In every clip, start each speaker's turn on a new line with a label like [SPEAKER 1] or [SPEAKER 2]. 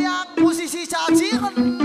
[SPEAKER 1] kayak musisi caci kan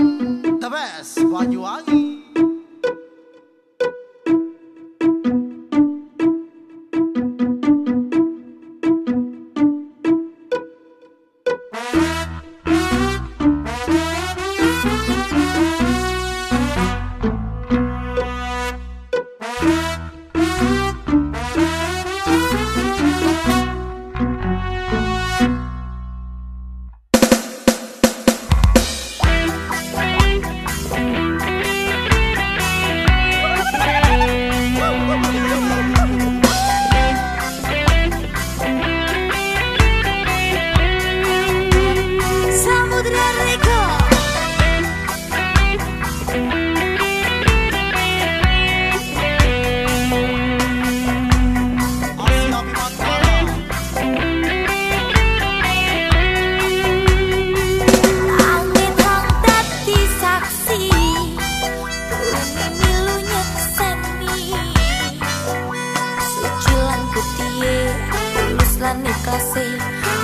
[SPEAKER 2] lan ikhlase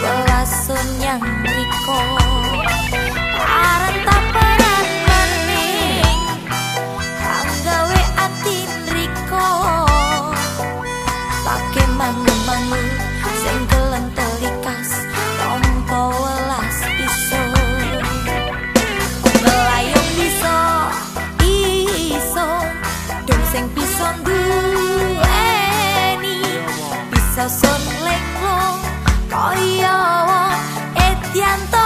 [SPEAKER 2] welasun yang riko 点灯。